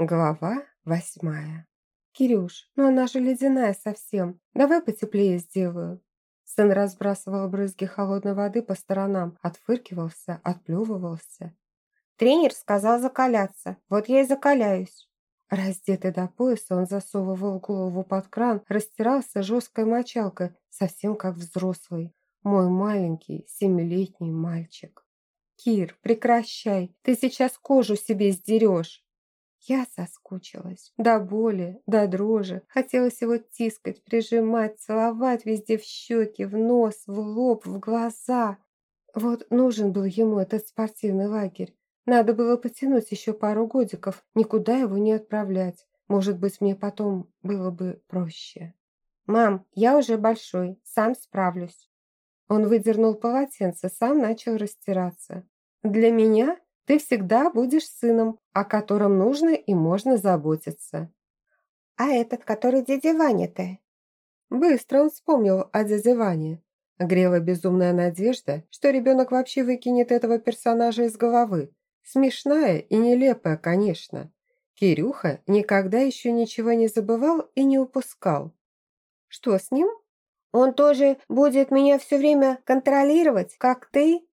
Глава восьмая. «Кирюш, ну она же ледяная совсем. Давай потеплее сделаю». Сын разбрасывал брызги холодной воды по сторонам, отфыркивался, отплевывался. «Тренер сказал закаляться, вот я и закаляюсь». Раздетый до пояса, он засовывал голову под кран, растирался жесткой мочалкой, совсем как взрослый. Мой маленький, семилетний мальчик. «Кир, прекращай, ты сейчас кожу себе сдерешь!» Я соскучилась. До боли, до дрожи. Хотелось его тискать, прижимать, целовать везде в щеки, в нос, в лоб, в глаза. Вот нужен был ему этот спортивный лагерь. Надо было потянуть еще пару годиков, никуда его не отправлять. Может быть, мне потом было бы проще. «Мам, я уже большой, сам справлюсь». Он выдернул полотенце, сам начал растираться. «Для меня ты всегда будешь сыном, о котором нужно и можно заботиться. А этот, который дядя Ваня-то? Быстро он вспомнил о дяде Ване. Грела безумная надежда, что ребенок вообще выкинет этого персонажа из головы. Смешная и нелепая, конечно. Кирюха никогда еще ничего не забывал и не упускал. Что с ним? Он тоже будет меня все время контролировать, как ты?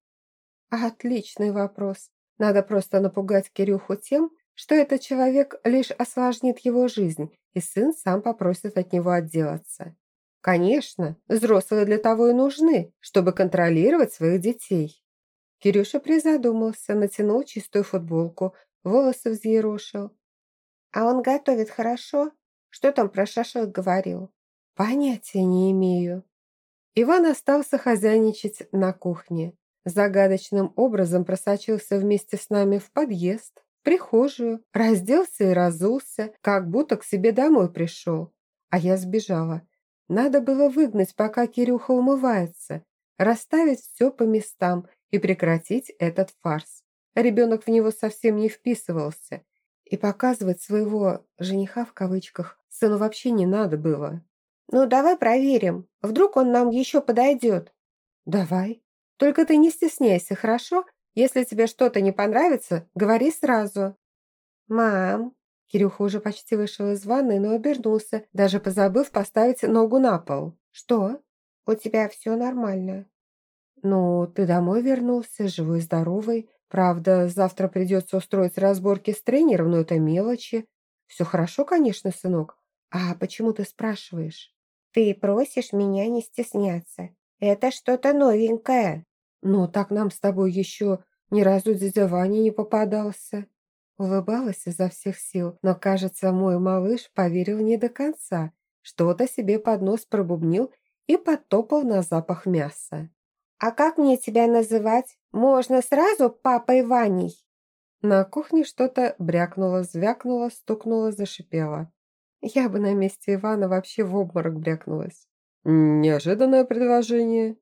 Отличный вопрос. Надо просто напугать Кирюху тем, что этот человек лишь осложнит его жизнь, и сын сам попросит от него отделаться. Конечно, взрослые для того и нужны, чтобы контролировать своих детей. Кирюша призадумался, натянул чистую футболку, волосы взъерошил. «А он готовит хорошо? Что там про шашлык говорил?» «Понятия не имею». Иван остался хозяйничать на кухне загадочным образом просочился вместе с нами в подъезд, в прихожую, разделся и разулся, как будто к себе домой пришел. А я сбежала. Надо было выгнать, пока Кирюха умывается, расставить все по местам и прекратить этот фарс. Ребенок в него совсем не вписывался. И показывать своего «жениха» в кавычках сыну вообще не надо было. «Ну, давай проверим. Вдруг он нам еще подойдет?» «Давай», только ты не стесняйся, хорошо? Если тебе что-то не понравится, говори сразу». «Мам!» Кирюха уже почти вышел из ванной, но обернулся, даже позабыв поставить ногу на пол. «Что? У тебя все нормально?» «Ну, ты домой вернулся, живой здоровый. Правда, завтра придется устроить разборки с тренером, но это мелочи. Все хорошо, конечно, сынок. А почему ты спрашиваешь?» «Ты просишь меня не стесняться. Это что-то новенькое». «Ну, так нам с тобой еще ни разу дядя Ваня не попадался». Улыбалась изо всех сил, но, кажется, мой малыш поверил не до конца. Что-то себе под нос пробубнил и подтопал на запах мяса. «А как мне тебя называть? Можно сразу папой Ваней?» На кухне что-то брякнуло, звякнуло, стукнуло, зашипело. Я бы на месте Ивана вообще в обморок брякнулась. «Неожиданное предложение».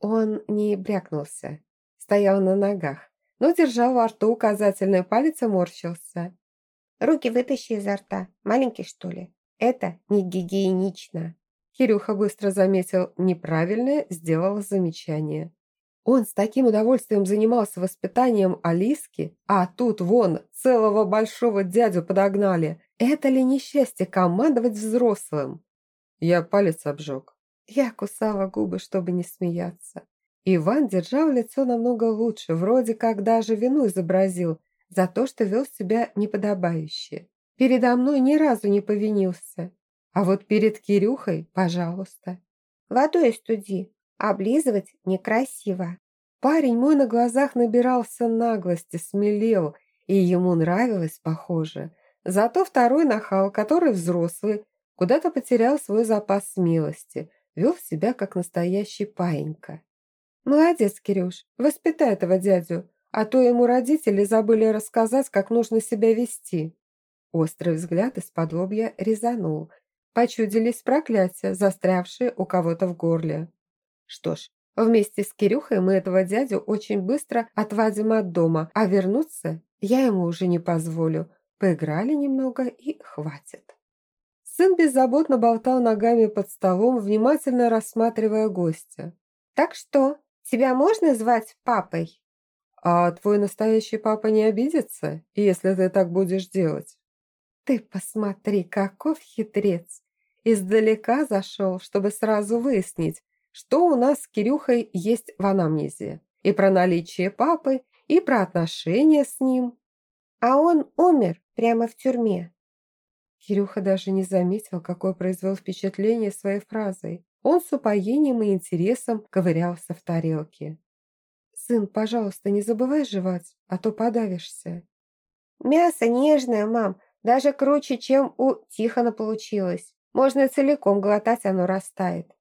Он не брякнулся, стоял на ногах, но держал во рту указательный палец и морщился. «Руки вытащи изо рта, маленький что ли? Это не гигиенично». Кирюха быстро заметил неправильное, сделал замечание. Он с таким удовольствием занимался воспитанием Алиски, а тут вон целого большого дядю подогнали. Это ли несчастье командовать взрослым? Я палец обжег. Я кусала губы, чтобы не смеяться. Иван держал лицо намного лучше, вроде как даже вину изобразил за то, что вел себя неподобающе. Передо мной ни разу не повинился. А вот перед Кирюхой, пожалуйста. Водой студи, облизывать некрасиво. Парень мой на глазах набирался наглости, смелел, и ему нравилось, похоже. Зато второй нахал, который взрослый, Куда-то потерял свой запас смелости, вел себя как настоящий паинька. «Молодец, Кирюш, воспитай этого дядю, а то ему родители забыли рассказать, как нужно себя вести». Острый взгляд из-под лобья резанул. Почудились проклятия, застрявшие у кого-то в горле. Что ж, вместе с Кирюхой мы этого дядю очень быстро отвадим от дома, а вернуться я ему уже не позволю. Поиграли немного и хватит. Сын беззаботно болтал ногами под столом, внимательно рассматривая гостя. «Так что, тебя можно звать папой?» «А твой настоящий папа не обидится, если ты так будешь делать?» Ты посмотри, каков хитрец. Издалека зашел, чтобы сразу выяснить, что у нас с Кирюхой есть в анамнезе. И про наличие папы, и про отношения с ним. А он умер прямо в тюрьме. Кирюха даже не заметил, какое произвел впечатление своей фразой. Он с упоением и интересом ковырялся в тарелке. «Сын, пожалуйста, не забывай жевать, а то подавишься». «Мясо нежное, мам, даже круче, чем у Тихона получилось. Можно целиком глотать, оно растает».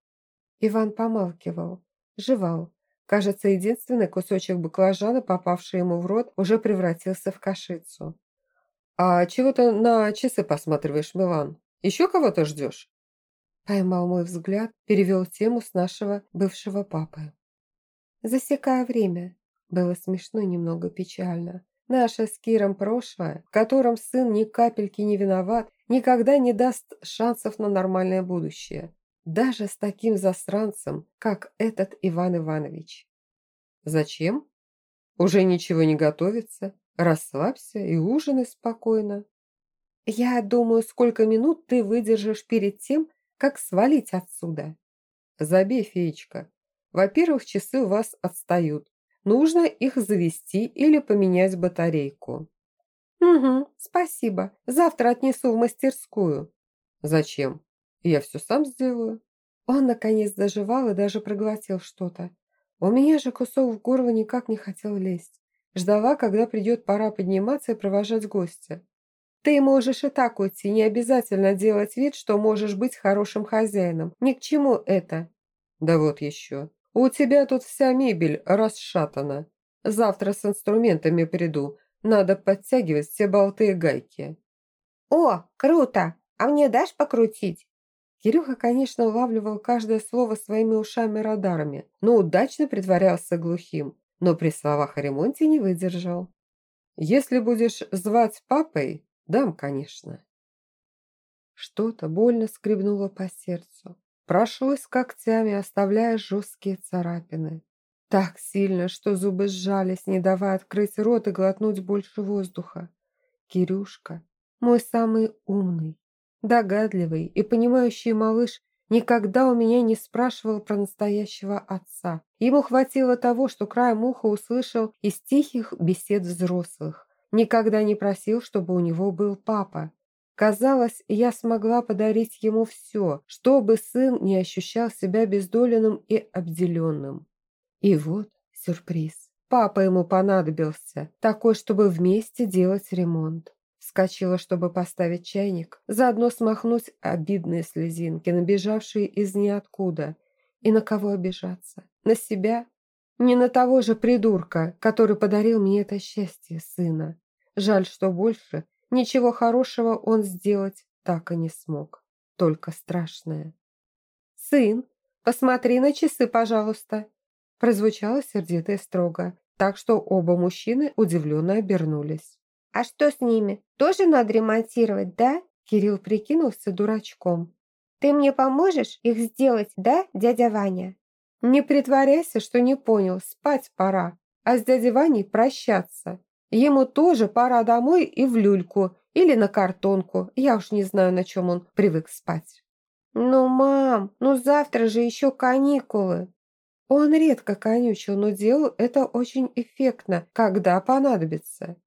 Иван помалкивал, жевал. Кажется, единственный кусочек баклажана, попавший ему в рот, уже превратился в кашицу. «А чего ты на часы посматриваешь, Милан? Еще кого-то ждешь?» Поймал мой взгляд, перевел тему с нашего бывшего папы. Засекая время. Было смешно и немного печально. Наше с Киром прошлое, в котором сын ни капельки не виноват, никогда не даст шансов на нормальное будущее. Даже с таким засранцем, как этот Иван Иванович. Зачем? Уже ничего не готовится? Расслабься и ужинай спокойно. Я думаю, сколько минут ты выдержишь перед тем, как свалить отсюда. Забей, феечка. Во-первых, часы у вас отстают. Нужно их завести или поменять батарейку. Угу, спасибо. Завтра отнесу в мастерскую. Зачем? Я все сам сделаю. Он, наконец, доживал и даже проглотил что-то. У меня же кусок в горло никак не хотел лезть. Ждала, когда придет пора подниматься и провожать гостя. Ты можешь и так уйти, не обязательно делать вид, что можешь быть хорошим хозяином. Ни к чему это. Да вот еще. У тебя тут вся мебель расшатана. Завтра с инструментами приду. Надо подтягивать все болты и гайки. О, круто! А мне дашь покрутить? Кирюха, конечно, улавливал каждое слово своими ушами-радарами, но удачно притворялся глухим но при словах о ремонте не выдержал. «Если будешь звать папой, дам, конечно». Что-то больно скребнуло по сердцу. Прошлось когтями, оставляя жесткие царапины. Так сильно, что зубы сжались, не давая открыть рот и глотнуть больше воздуха. Кирюшка, мой самый умный, догадливый и понимающий малыш, никогда у меня не спрашивал про настоящего отца. Ему хватило того, что краем уха услышал из тихих бесед взрослых. Никогда не просил, чтобы у него был папа. Казалось, я смогла подарить ему все, чтобы сын не ощущал себя бездоленным и обделенным. И вот сюрприз. Папа ему понадобился, такой, чтобы вместе делать ремонт. Вскочила, чтобы поставить чайник, заодно смахнуть обидные слезинки, набежавшие из ниоткуда. И на кого обижаться? На себя? Не на того же придурка, который подарил мне это счастье, сына. Жаль, что больше ничего хорошего он сделать так и не смог. Только страшное. «Сын, посмотри на часы, пожалуйста!» Прозвучало сердито и строго, так что оба мужчины удивленно обернулись. «А что с ними? Тоже надо ремонтировать, да?» Кирилл прикинулся дурачком. «Ты мне поможешь их сделать, да, дядя Ваня?» «Не притворяйся, что не понял, спать пора, а с дядей Ваней прощаться. Ему тоже пора домой и в люльку, или на картонку, я уж не знаю, на чем он привык спать». «Ну, мам, ну завтра же еще каникулы!» Он редко конючил, но делал это очень эффектно, когда понадобится.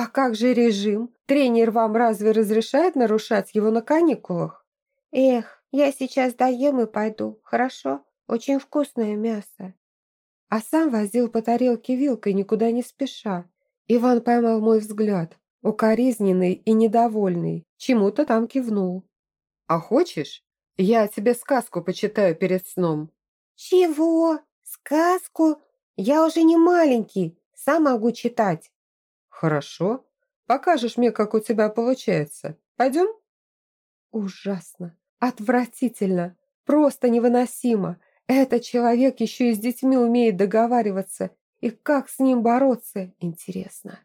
«А как же режим? Тренер вам разве разрешает нарушать его на каникулах?» «Эх, я сейчас доем и пойду, хорошо? Очень вкусное мясо». А сам возил по тарелке вилкой, никуда не спеша. Иван поймал мой взгляд, укоризненный и недовольный, чему-то там кивнул. «А хочешь, я тебе сказку почитаю перед сном?» «Чего? Сказку? Я уже не маленький, сам могу читать». «Хорошо. Покажешь мне, как у тебя получается. Пойдем?» Ужасно. Отвратительно. Просто невыносимо. Этот человек еще и с детьми умеет договариваться. И как с ним бороться, интересно.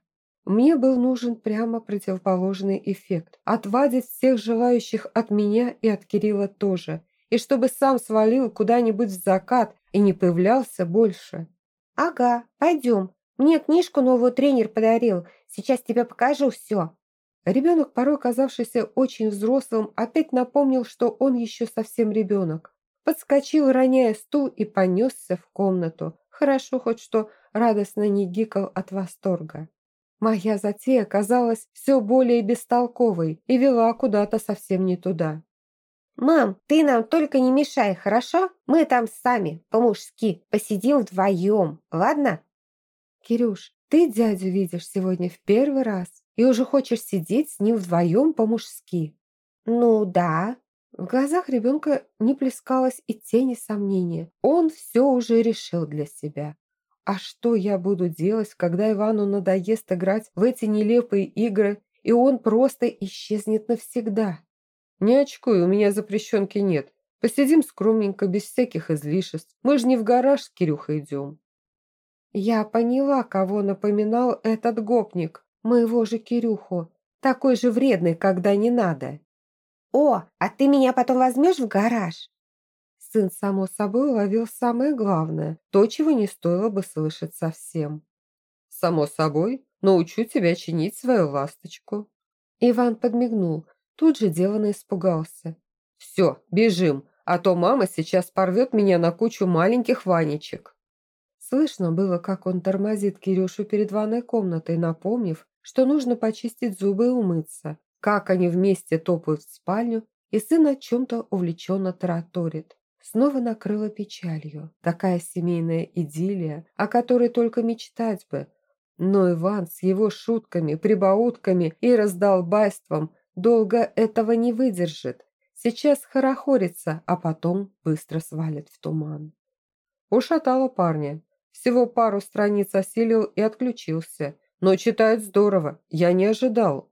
Мне был нужен прямо противоположный эффект. Отвадить всех желающих от меня и от Кирилла тоже. И чтобы сам свалил куда-нибудь в закат и не появлялся больше. «Ага, пойдем. Мне книжку новую тренер подарил. Сейчас тебе покажу все». Ребенок, порой казавшийся очень взрослым, опять напомнил, что он еще совсем ребенок. Подскочил, роняя стул, и понесся в комнату. Хорошо хоть что радостно не гикал от восторга. Моя затея казалась все более бестолковой и вела куда-то совсем не туда. «Мам, ты нам только не мешай, хорошо? Мы там сами, по-мужски, посидим вдвоем, ладно?» «Кирюш, ты дядю видишь сегодня в первый раз и уже хочешь сидеть с ним вдвоем по-мужски». «Ну да». В глазах ребенка не плескалось и тени сомнения. Он все уже решил для себя. А что я буду делать, когда Ивану надоест играть в эти нелепые игры, и он просто исчезнет навсегда? Не очкуй, у меня запрещенки нет. Посидим скромненько, без всяких излишеств. Мы же не в гараж с Кирюхой идем. Я поняла, кого напоминал этот гопник, моего же Кирюху. Такой же вредный, когда не надо. «О, а ты меня потом возьмешь в гараж?» Сын, само собой, уловил самое главное, то, чего не стоило бы слышать совсем. «Само собой, научу тебя чинить свою ласточку». Иван подмигнул, тут же деланно испугался. «Все, бежим, а то мама сейчас порвет меня на кучу маленьких ванечек». Слышно было, как он тормозит Кирюшу перед ванной комнатой, напомнив, что нужно почистить зубы и умыться, как они вместе топают в спальню, и сын о чем-то увлеченно тараторит. Снова накрыла печалью. Такая семейная идиллия, о которой только мечтать бы. Но Иван с его шутками, прибаутками и раздолбайством долго этого не выдержит. Сейчас хорохорится, а потом быстро свалит в туман. Ушатала парня. Всего пару страниц осилил и отключился. Но читает здорово, я не ожидал.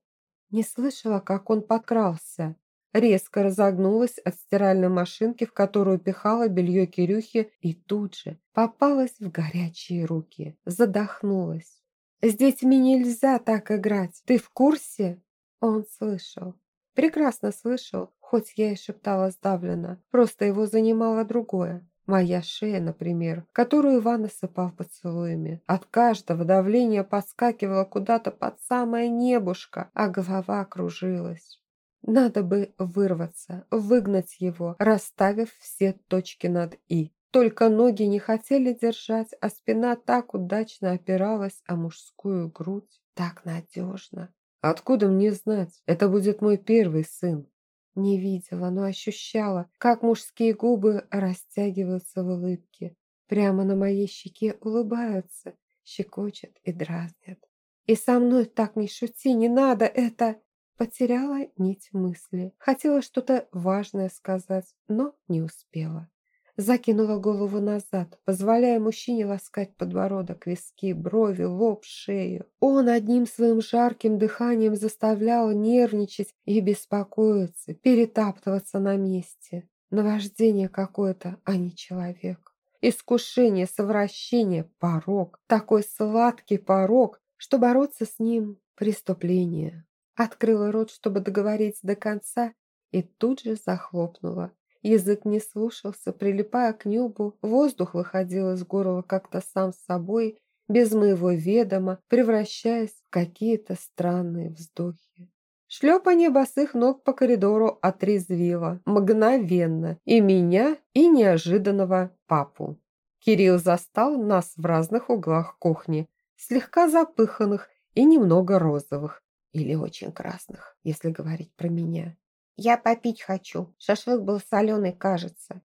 Не слышала, как он подкрался. Резко разогнулась от стиральной машинки, в которую пихала белье Кирюхи, и тут же попалась в горячие руки. Задохнулась. «С детьми нельзя так играть. Ты в курсе?» Он слышал. Прекрасно слышал, хоть я и шептала сдавленно. Просто его занимало другое. Моя шея, например, которую Иван осыпал поцелуями. От каждого давления подскакивала куда-то под самое небушко, а голова кружилась. Надо бы вырваться, выгнать его, расставив все точки над «и». Только ноги не хотели держать, а спина так удачно опиралась о мужскую грудь. Так надежно. Откуда мне знать? Это будет мой первый сын. Не видела, но ощущала, как мужские губы растягиваются в улыбке. Прямо на моей щеке улыбаются, щекочет и дразнят. И со мной так не шути, не надо это... Потеряла нить мысли. Хотела что-то важное сказать, но не успела. Закинула голову назад, позволяя мужчине ласкать подбородок, виски, брови, лоб, шею. Он одним своим жарким дыханием заставлял нервничать и беспокоиться, перетаптываться на месте. Наваждение какое-то, а не человек. Искушение, совращение, порог. Такой сладкий порог, что бороться с ним – преступление. Открыла рот, чтобы договорить до конца, и тут же захлопнула. Язык не слушался, прилипая к небу, воздух выходил из горла как-то сам с собой, без моего ведома, превращаясь в какие-то странные вздохи. Шлепанье босых ног по коридору отрезвило мгновенно и меня, и неожиданного папу. Кирилл застал нас в разных углах кухни, слегка запыханных и немного розовых, или очень красных, если говорить про меня. «Я попить хочу. Шашлык был соленый, кажется».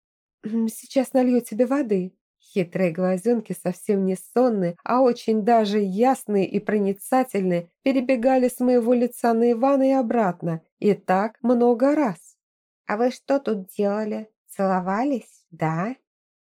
«Сейчас налью тебе воды». Хитрые глазенки, совсем не сонные, а очень даже ясные и проницательные, перебегали с моего лица на Ивана и обратно. И так много раз. «А вы что тут делали? Целовались, да?»